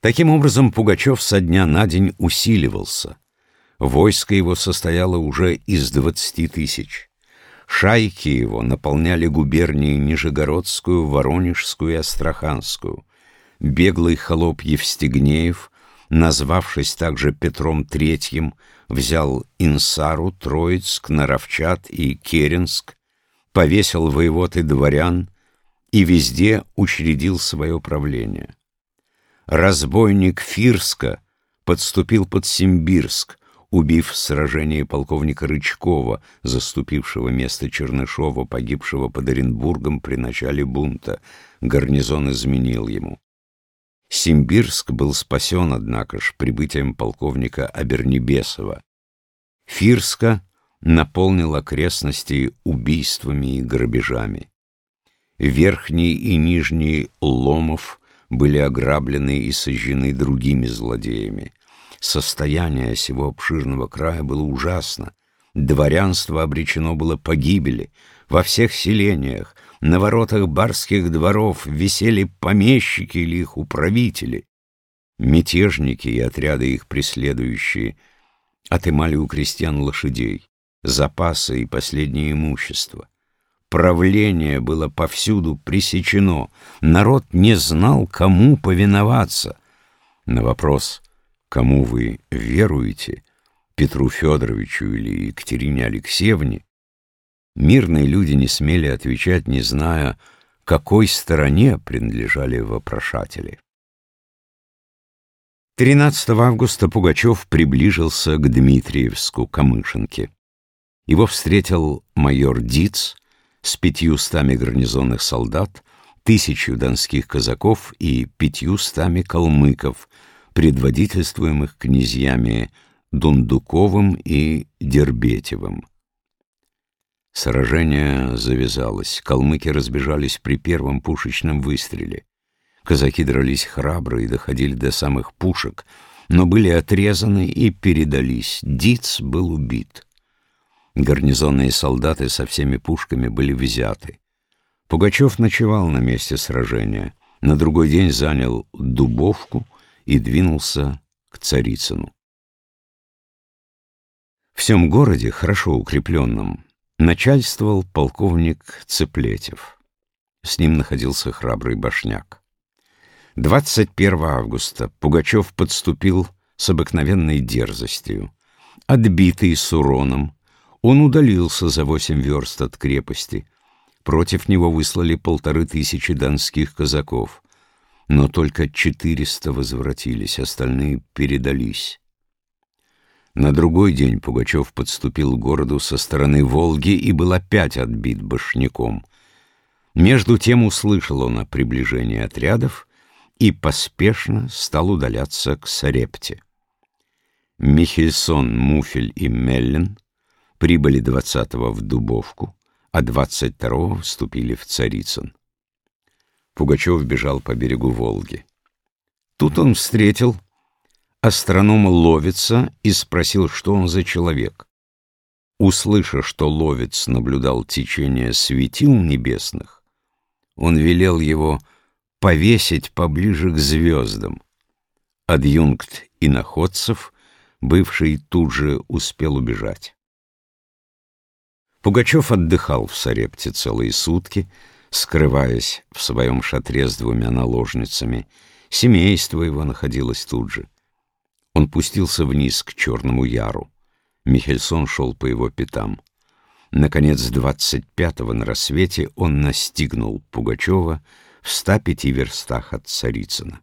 Таким образом, Пугачев со дня на день усиливался. Войско его состояло уже из двадцати тысяч. Шайки его наполняли губернии Нижегородскую, Воронежскую и Астраханскую. Беглый холоп Евстигнеев, назвавшись также Петром Третьим, взял Инсару, Троицк, Наровчат и Керенск, повесил воевод и дворян и везде учредил свое правление. Разбойник Фирска подступил под Симбирск, убив в сражении полковника Рычкова, заступившего место Чернышова, погибшего под Оренбургом при начале бунта. Гарнизон изменил ему. Симбирск был спасен, однако ж, прибытием полковника Абернебесова. Фирска наполнил окрестности убийствами и грабежами. Верхний и нижний Ломов были ограблены и сожжены другими злодеями. Состояние сего обширного края было ужасно. Дворянство обречено было погибели. Во всех селениях, на воротах барских дворов висели помещики или их управители. Мятежники и отряды их преследующие отымали у крестьян лошадей, запасы и последнее имущество. Правление было повсюду пресечено, народ не знал, кому повиноваться. На вопрос «Кому вы веруете?» Петру Федоровичу или Екатерине Алексеевне, мирные люди не смели отвечать, не зная, какой стороне принадлежали вопрошатели. 13 августа Пугачев приближился к Дмитриевску, Камышинке. Его встретил майор Диц с пятьюстами гарнизонных солдат, тысячу донских казаков и пятьюстами калмыков, предводительствуемых князьями Дундуковым и Дербетевым. Сражение завязалось, калмыки разбежались при первом пушечном выстреле. Казаки дрались храбро и доходили до самых пушек, но были отрезаны и передались. Диц был убит. Гарнизонные солдаты со всеми пушками были взяты. Пугачев ночевал на месте сражения. На другой день занял Дубовку и двинулся к Царицыну. В всем городе, хорошо укрепленном, начальствовал полковник Цеплетев. С ним находился храбрый башняк. 21 августа Пугачев подступил с обыкновенной дерзостью. Отбитый с уроном, он удалился за восемь верст от крепости. Против него выслали полторы тысячи донских казаков. Но только четыреста возвратились, остальные передались. На другой день Пугачев подступил к городу со стороны Волги и был опять отбит башняком. Между тем услышал он о приближении отрядов и поспешно стал удаляться к Сарепте. Михельсон, Муфель и Меллен прибыли 20-го в Дубовку, а 22-го вступили в Царицын. Пугачев бежал по берегу Волги. Тут он встретил Астроном ловится и спросил, что он за человек. Услыша, что ловец наблюдал течение светил небесных, он велел его повесить поближе к звездам. Адъюнкт иноходцев, бывший тут же успел убежать. Пугачев отдыхал в Сарепте целые сутки, скрываясь в своем шатре с двумя наложницами. Семейство его находилось тут же. Он пустился вниз к Черному Яру. Михельсон шел по его пятам. Наконец, двадцать пятого на рассвете он настигнул Пугачева в ста пяти верстах от Царицына.